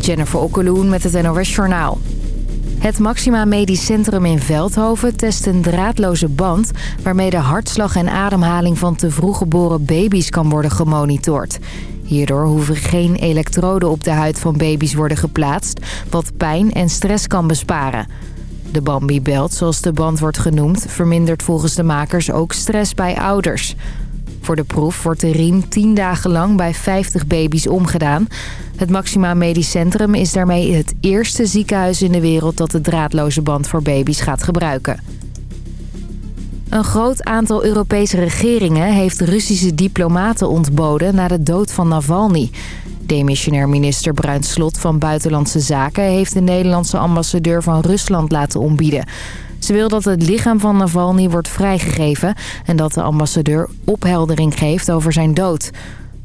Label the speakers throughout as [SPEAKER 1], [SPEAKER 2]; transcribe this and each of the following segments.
[SPEAKER 1] Jennifer Okkeloen met het NOS Journaal. Het Maxima Medisch Centrum in Veldhoven test een draadloze band... waarmee de hartslag en ademhaling van te vroeg geboren baby's kan worden gemonitord. Hierdoor hoeven geen elektroden op de huid van baby's worden geplaatst... wat pijn en stress kan besparen. De Bambi-belt, zoals de band wordt genoemd... vermindert volgens de makers ook stress bij ouders... Voor de proef wordt de riem 10 dagen lang bij 50 baby's omgedaan. Het Maxima Medisch Centrum is daarmee het eerste ziekenhuis in de wereld... dat de draadloze band voor baby's gaat gebruiken. Een groot aantal Europese regeringen heeft Russische diplomaten ontboden... na de dood van Navalny. Demissionair minister Bruin Slot van Buitenlandse Zaken... heeft de Nederlandse ambassadeur van Rusland laten ontbieden... Ze wil dat het lichaam van Navalny wordt vrijgegeven... en dat de ambassadeur opheldering geeft over zijn dood.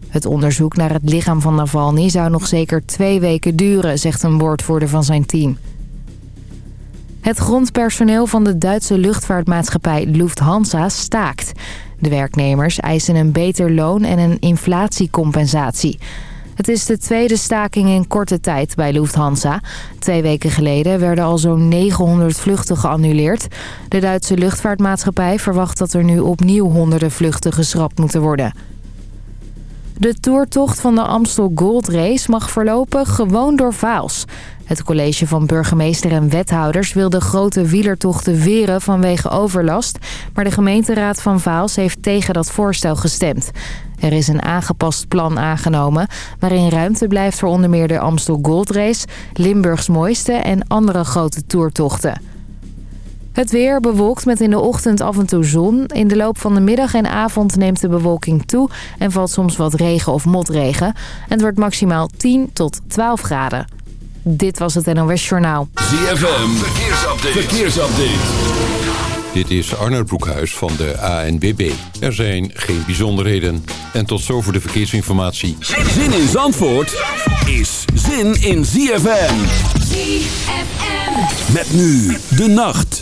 [SPEAKER 1] Het onderzoek naar het lichaam van Navalny zou nog zeker twee weken duren... zegt een woordvoerder van zijn team. Het grondpersoneel van de Duitse luchtvaartmaatschappij Lufthansa staakt. De werknemers eisen een beter loon en een inflatiecompensatie... Het is de tweede staking in korte tijd bij Lufthansa. Twee weken geleden werden al zo'n 900 vluchten geannuleerd. De Duitse luchtvaartmaatschappij verwacht dat er nu opnieuw honderden vluchten geschrapt moeten worden. De toertocht van de Amstel Gold Race mag voorlopig gewoon door Vaals. Het college van burgemeester en wethouders wil de grote wielertochten weren vanwege overlast. Maar de gemeenteraad van Vaals heeft tegen dat voorstel gestemd. Er is een aangepast plan aangenomen waarin ruimte blijft voor onder meer de Amstel Gold Race, Limburgs Mooiste en andere grote toertochten. Het weer bewolkt met in de ochtend af en toe zon. In de loop van de middag en avond neemt de bewolking toe en valt soms wat regen of motregen. En het wordt maximaal 10 tot 12 graden. Dit was het NOS Journaal.
[SPEAKER 2] ZFM, verkeersupdate. verkeersupdate.
[SPEAKER 3] Dit is Arnold Broekhuis van de ANBB. Er zijn geen bijzonderheden. En tot zover de verkeersinformatie.
[SPEAKER 2] Zin in Zandvoort is zin in ZFM.
[SPEAKER 4] ZFM.
[SPEAKER 2] Met nu de nacht.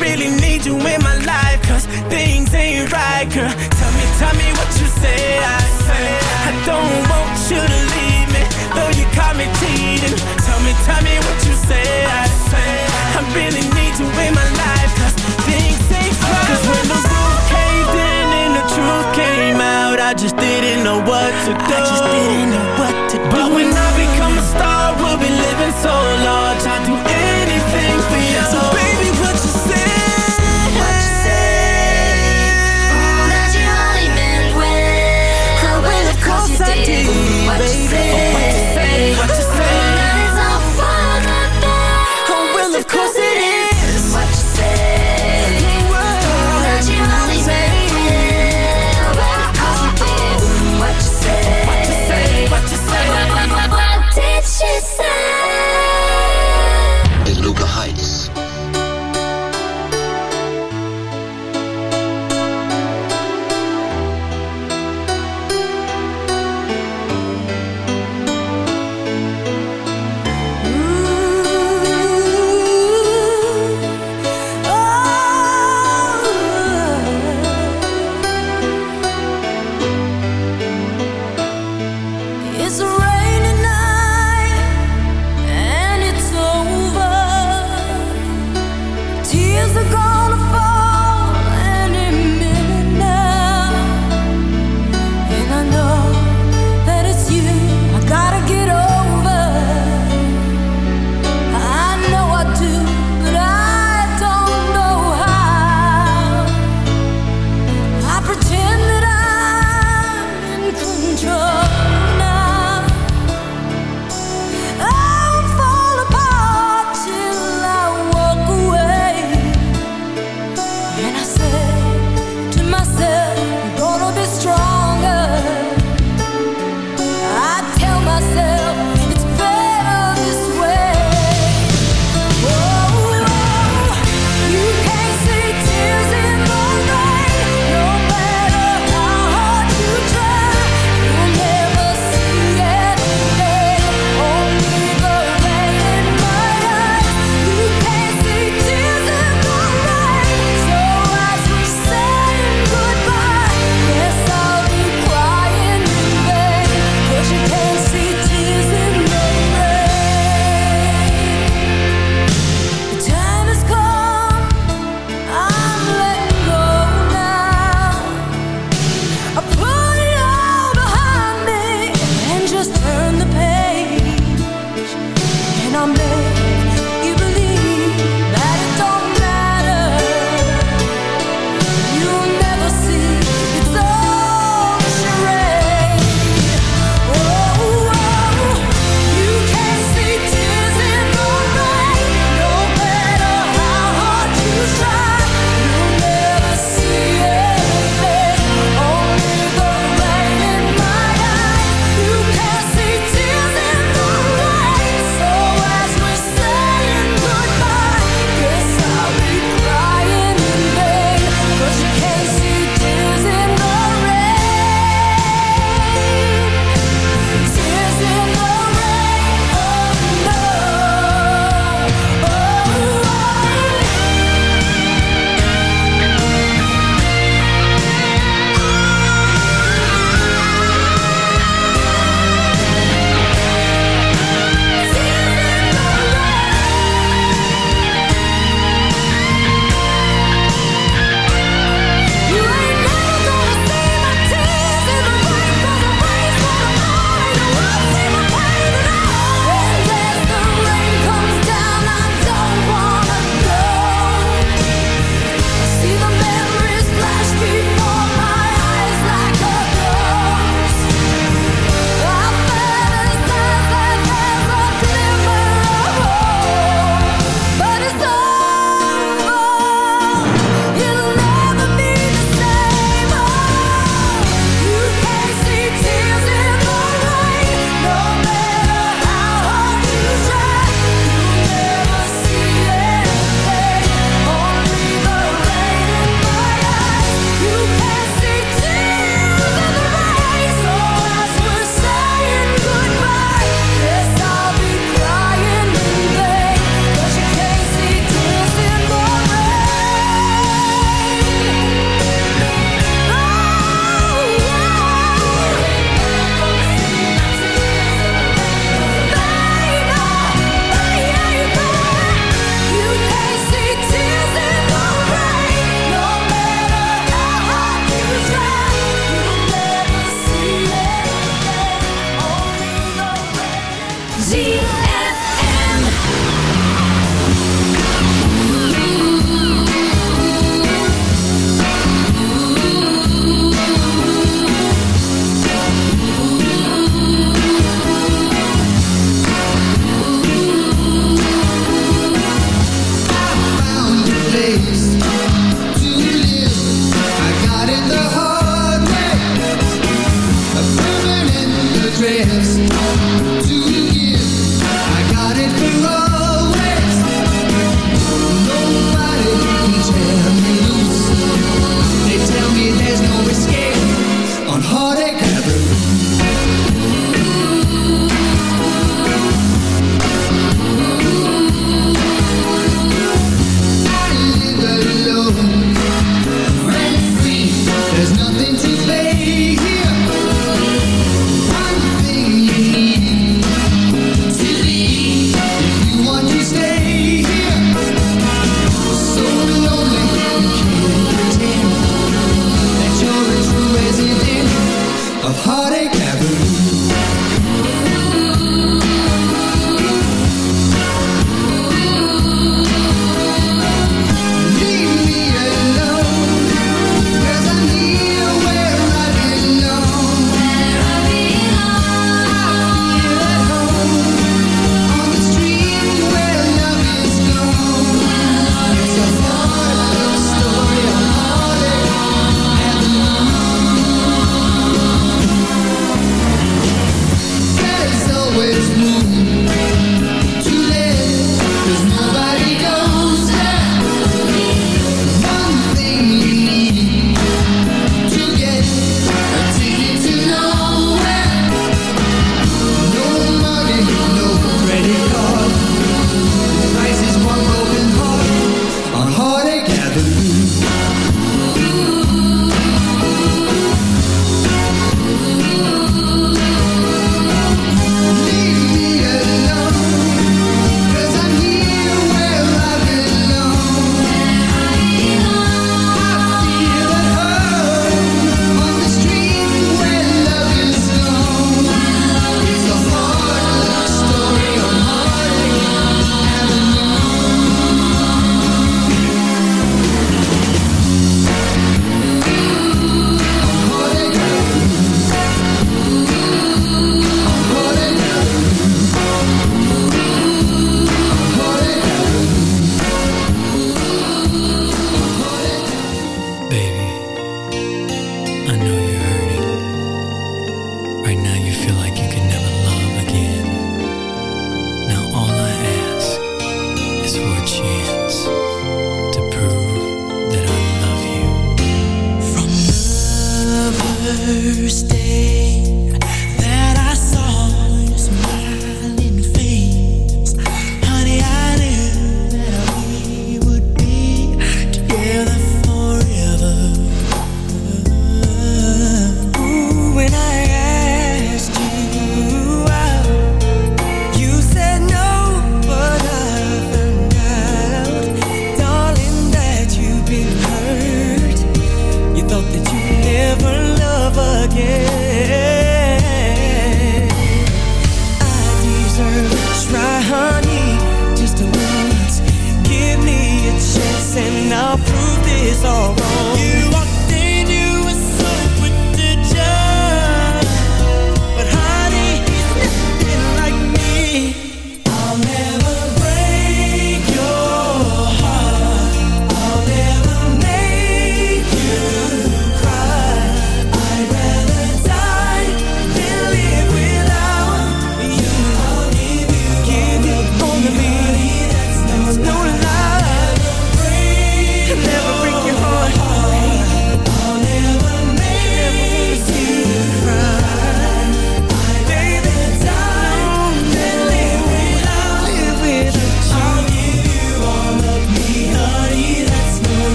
[SPEAKER 4] really need you in my life Cause things ain't right, girl. Tell me, tell me what you say I say. I don't want you to leave me Though you caught me cheating. Tell me, tell me what you say I say. I really need you in my life Cause things ain't right. Cause when the roof caved in and the truth came out I just didn't know what to do. I just didn't know what to do. But when I become a star We'll be living so large.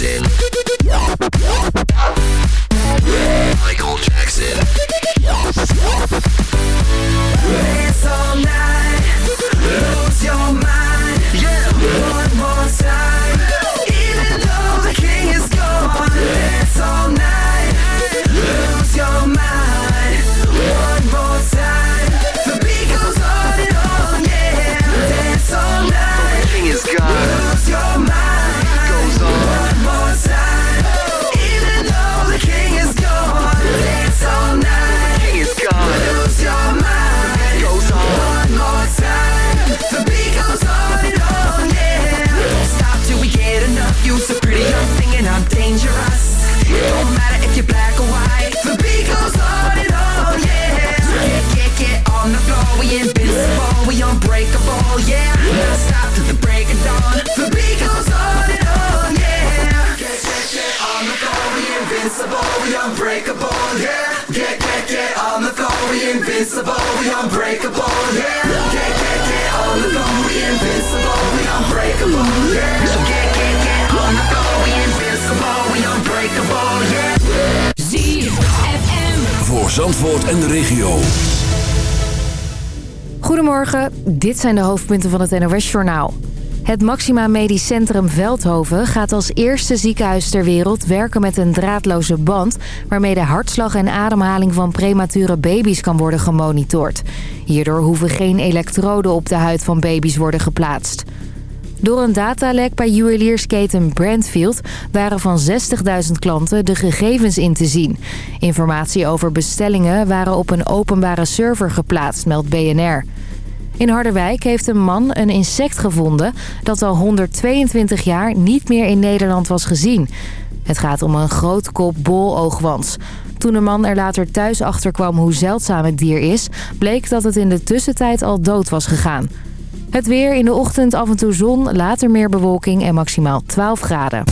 [SPEAKER 5] Michael
[SPEAKER 6] invincible, we unbreakable, yeah. Get, get, get on the go, we invincible, we unbreakable, yeah. Get, get, get on the go, we invincible, we unbreakable, yeah.
[SPEAKER 7] ZFM. Voor Zandvoort en de regio.
[SPEAKER 1] Goedemorgen, dit zijn de hoofdpunten van het NOS-journaal. Het Maxima Medisch Centrum Veldhoven gaat als eerste ziekenhuis ter wereld werken met een draadloze band... waarmee de hartslag en ademhaling van premature baby's kan worden gemonitord. Hierdoor hoeven geen elektroden op de huid van baby's worden geplaatst. Door een datalek bij juweliersketen Brandfield waren van 60.000 klanten de gegevens in te zien. Informatie over bestellingen waren op een openbare server geplaatst, meldt BNR. In Harderwijk heeft een man een insect gevonden dat al 122 jaar niet meer in Nederland was gezien. Het gaat om een grootkop boloogwans. Toen de man er later thuis achter kwam hoe zeldzaam het dier is... bleek dat het in de tussentijd al dood was gegaan. Het weer in de ochtend af en toe zon, later meer bewolking en maximaal 12 graden.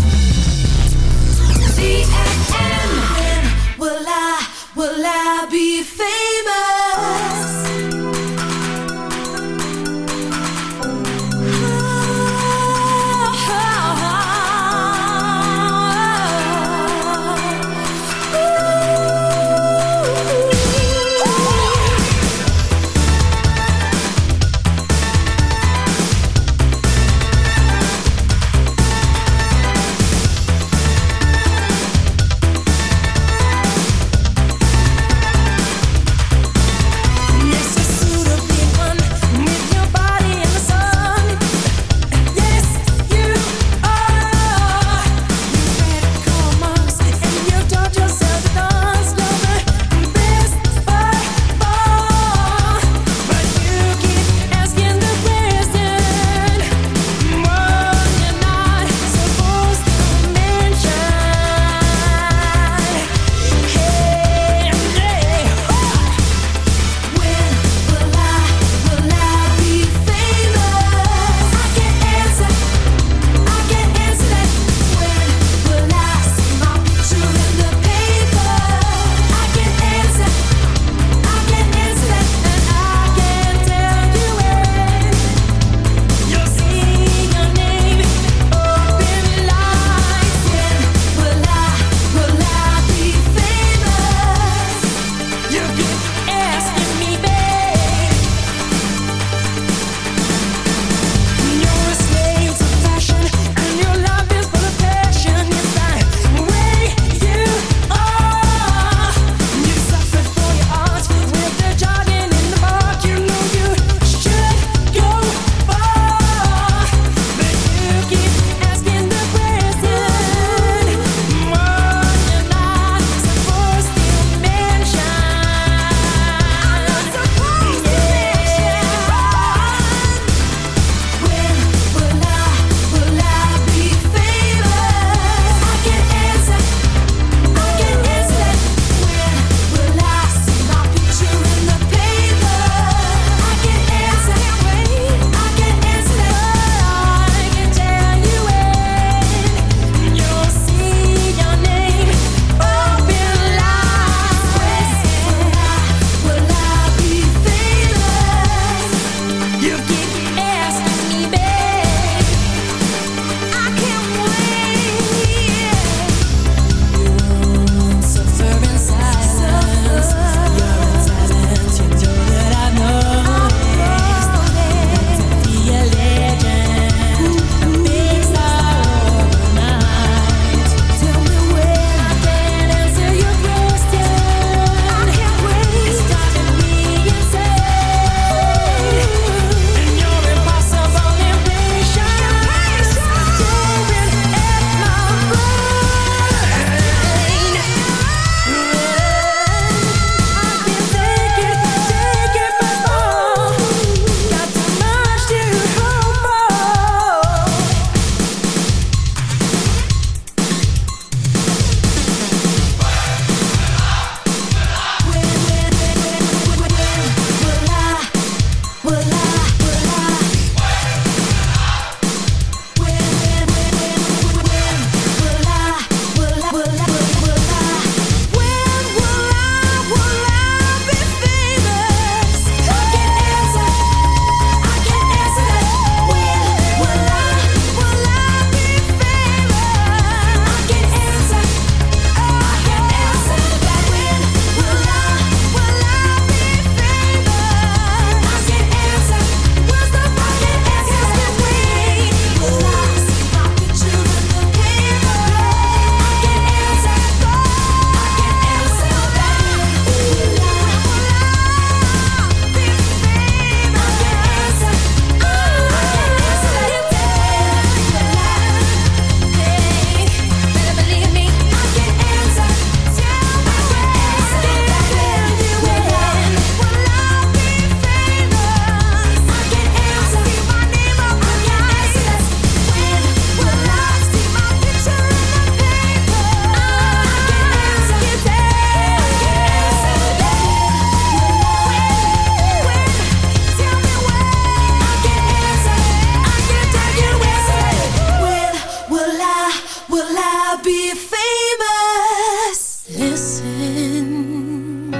[SPEAKER 8] be famous.
[SPEAKER 9] Listen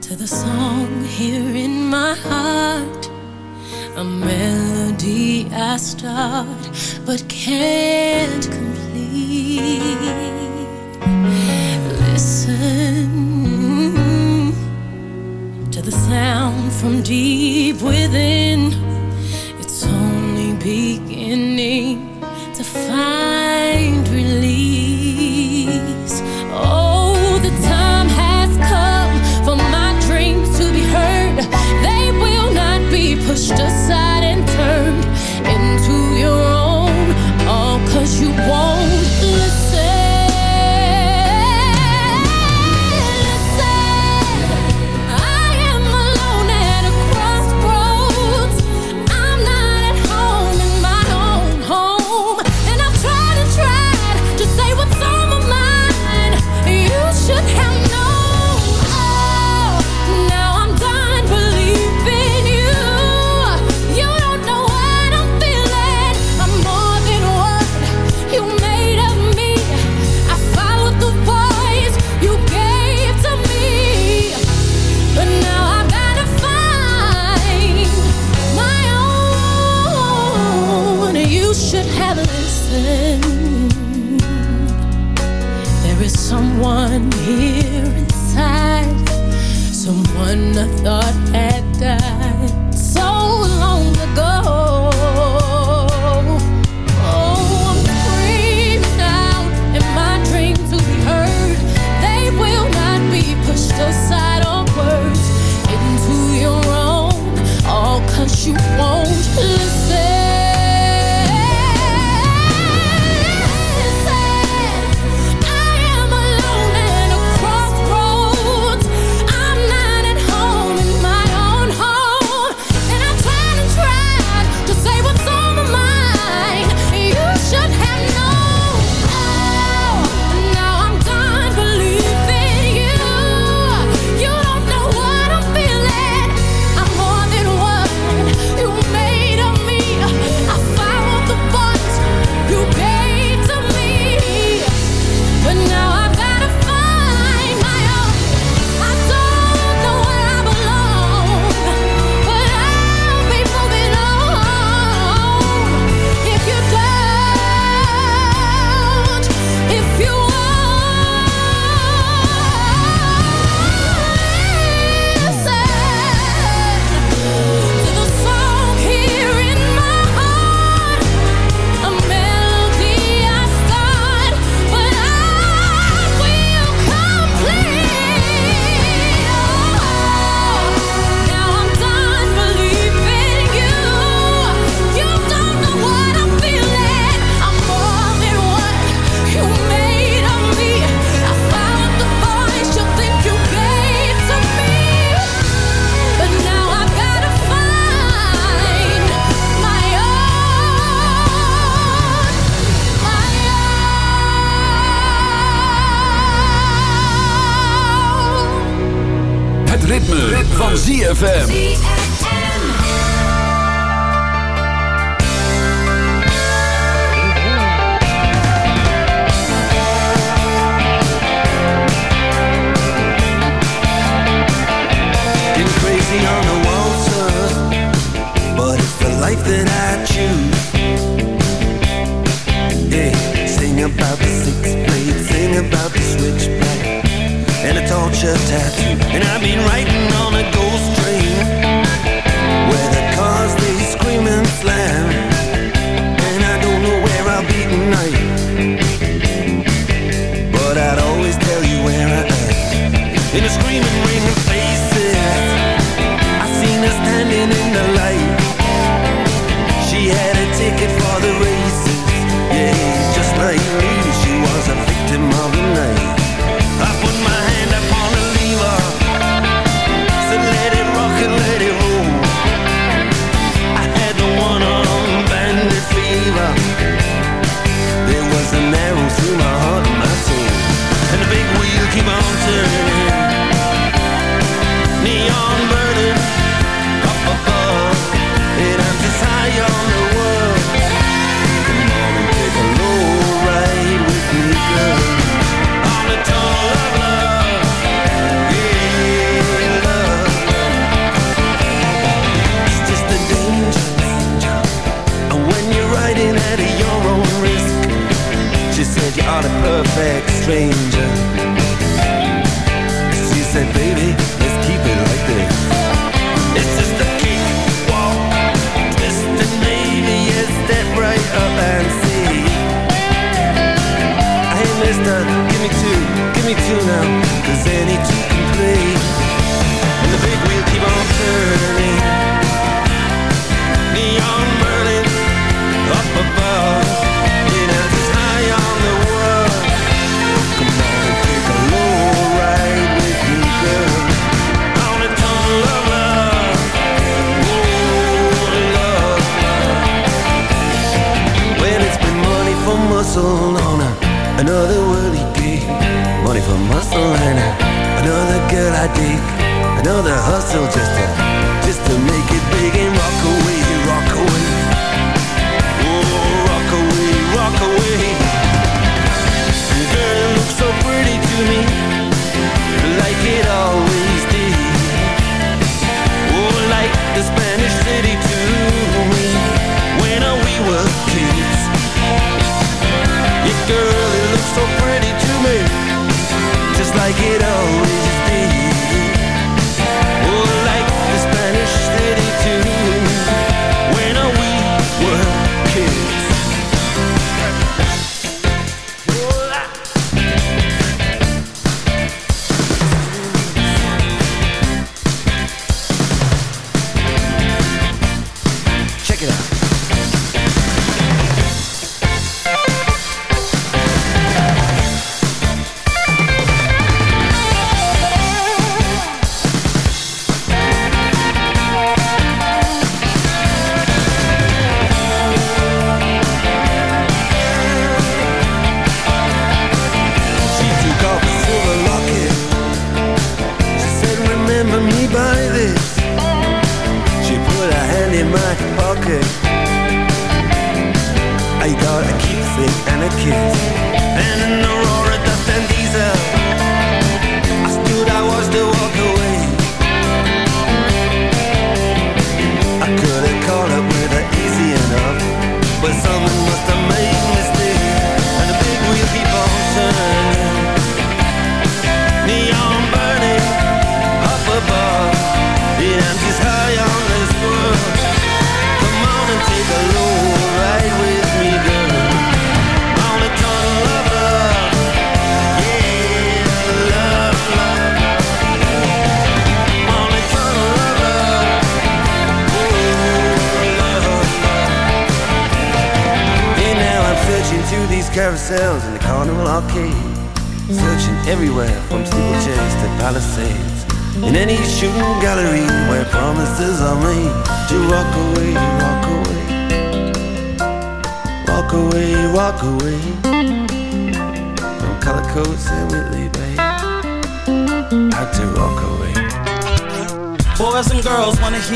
[SPEAKER 9] to the song here in my heart, a melody I start but can't complete. Listen to
[SPEAKER 10] the
[SPEAKER 11] sound from
[SPEAKER 2] deep within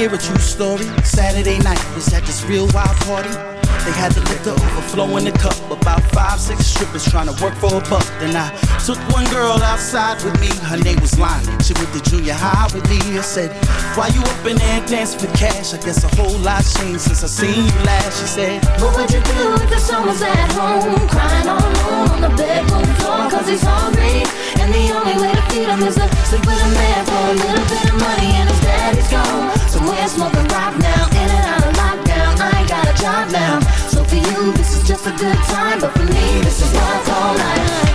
[SPEAKER 2] hear a true story. Saturday night was at this real wild party. They had the liquor overflow in the cup. About five, six strippers trying to work for a buck. Then I took one girl outside with me. Her name was Lonnie. She went to junior high with me. I said, Why you up in there dancing for cash? I guess a whole lot changed since I seen you last. She said,
[SPEAKER 9] What would you do if the son was at home? Crying all alone on the bedroom floor cause he's hungry. And the only way to feed him is to sleep with a man for a little bit of money and his daddy's gone. Somewhere smoking rock now, in and out of lockdown. I ain't got a job now. For you, this is just a good time. But for me, this is love all night.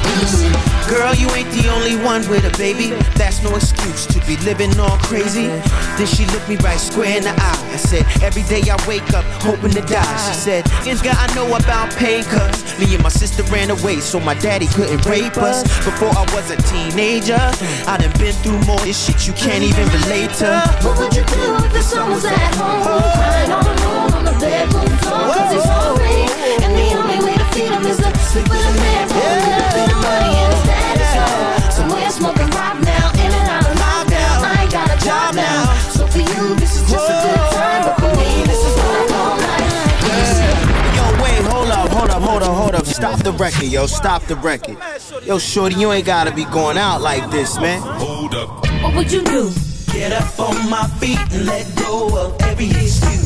[SPEAKER 2] Girl, you ain't the only one with a baby. That's no excuse to be living all crazy. Then she looked me right square in the eye. I said, Every day I wake up hoping to die. She said, It's got I know about pain, cuz me and my sister ran away so my daddy couldn't rape us. Before I was a teenager, I done been through more this shit you can't even relate to.
[SPEAKER 9] What would you do if the was at home? Crying on the bedroom floor cause he's hungry. And the only way to feed him is to sleep with a man for a little bit of money and his daddy's gone. Somewhere smoking rock now, in and out of lockdown. I ain't got a job now. So for you, this is just a good time. But for me, this is love all night.
[SPEAKER 2] Yo, wait, hold up, hold up, hold up, hold up. Stop the record, yo, stop the record. Yo, shorty, you ain't gotta be going out like this, man.
[SPEAKER 12] Hold up.
[SPEAKER 9] What would you do?
[SPEAKER 2] Get up on my feet and let go of every excuse.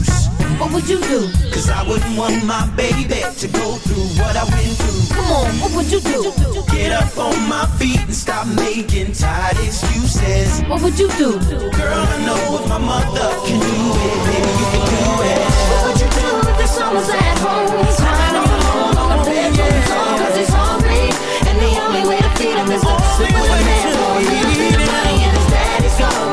[SPEAKER 9] What would you do?
[SPEAKER 12] Cause I wouldn't want my baby to go through what I went through.
[SPEAKER 9] Come on, what would you do?
[SPEAKER 12] Get up on my feet and stop making tired excuses.
[SPEAKER 9] What would you do?
[SPEAKER 12] Girl, I know if my mother can do it, baby, you can do it.
[SPEAKER 9] What would you do if your son was at home? Crying all alone on the bedroom floor cause he's hungry. And the only way to feed him is to sleep with a man for a little money and his daddy's gone.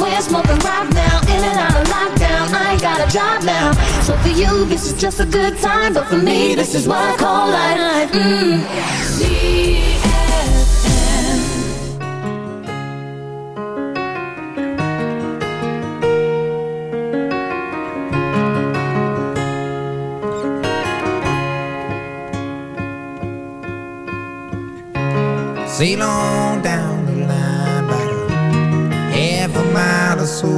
[SPEAKER 9] Somewhere smoking right now, in and out of lockdown. I ain't got a job now. So for you, this is just a good time. But for me, this is what I call life. Mm.
[SPEAKER 13] Sail on a mile or so,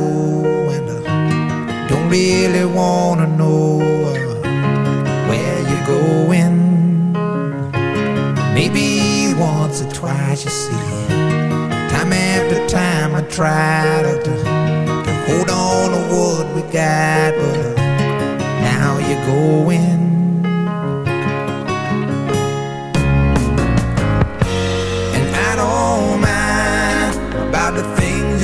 [SPEAKER 13] and I don't really wanna know uh, where you're going. Maybe once or twice, you see. Time after time, I try to, to, to hold on to what we got, but uh, now you're going.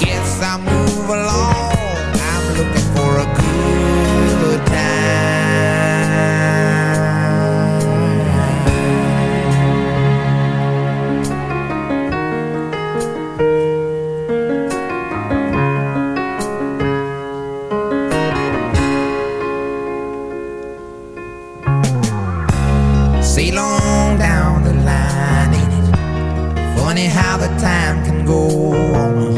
[SPEAKER 13] I guess I'll move along. I'm looking for a good time. Down the line, ain't it? Funny how the time can go on.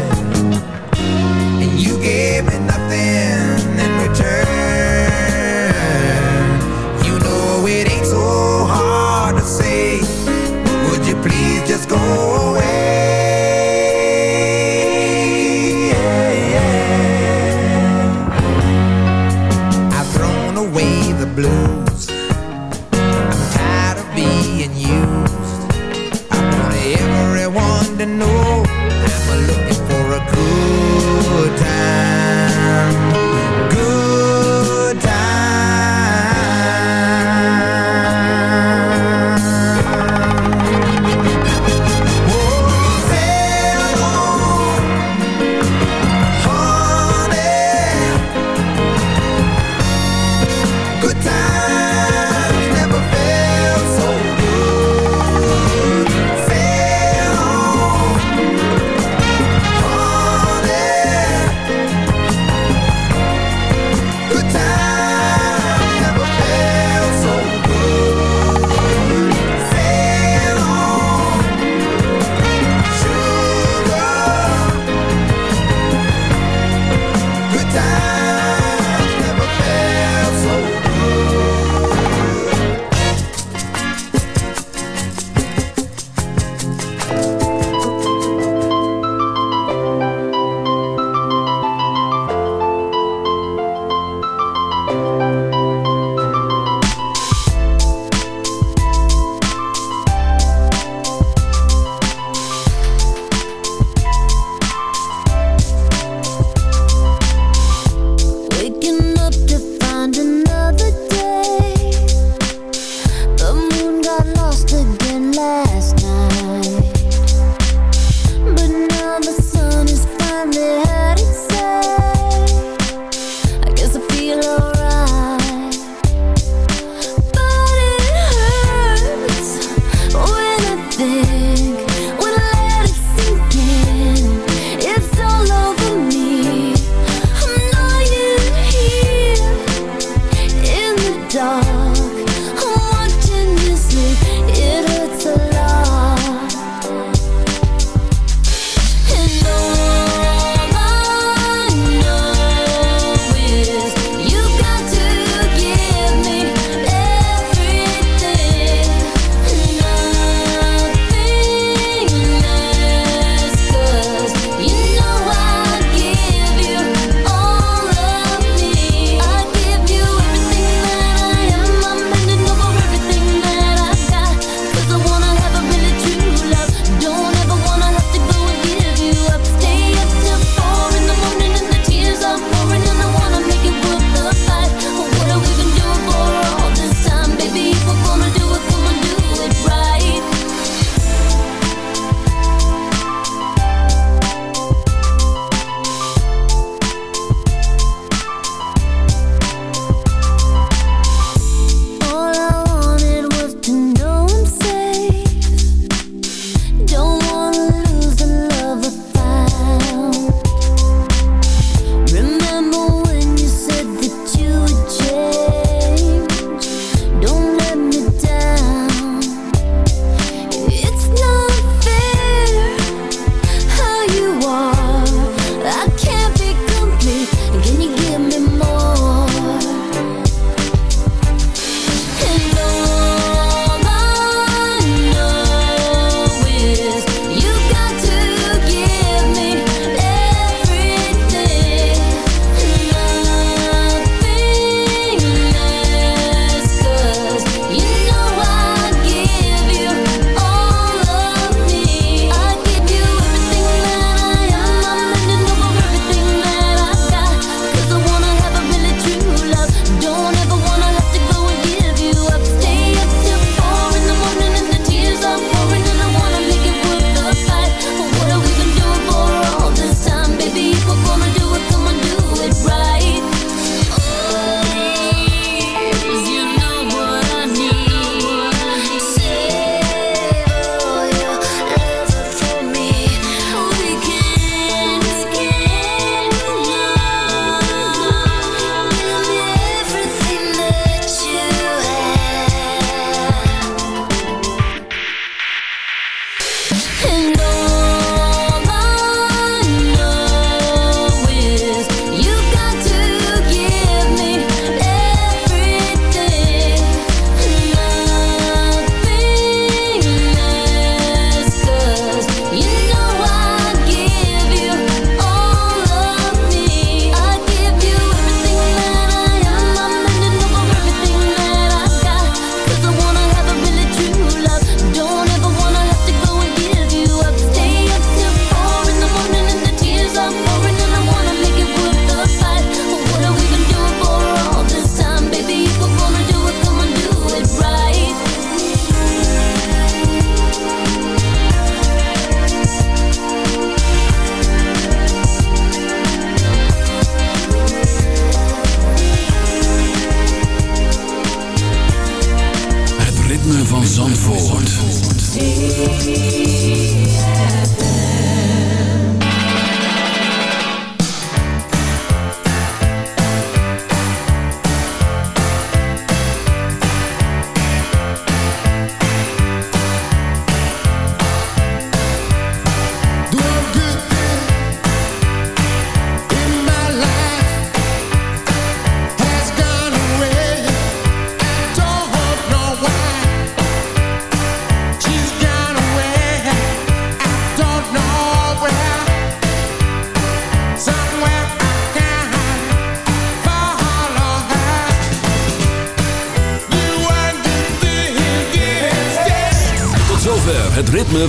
[SPEAKER 13] Gave me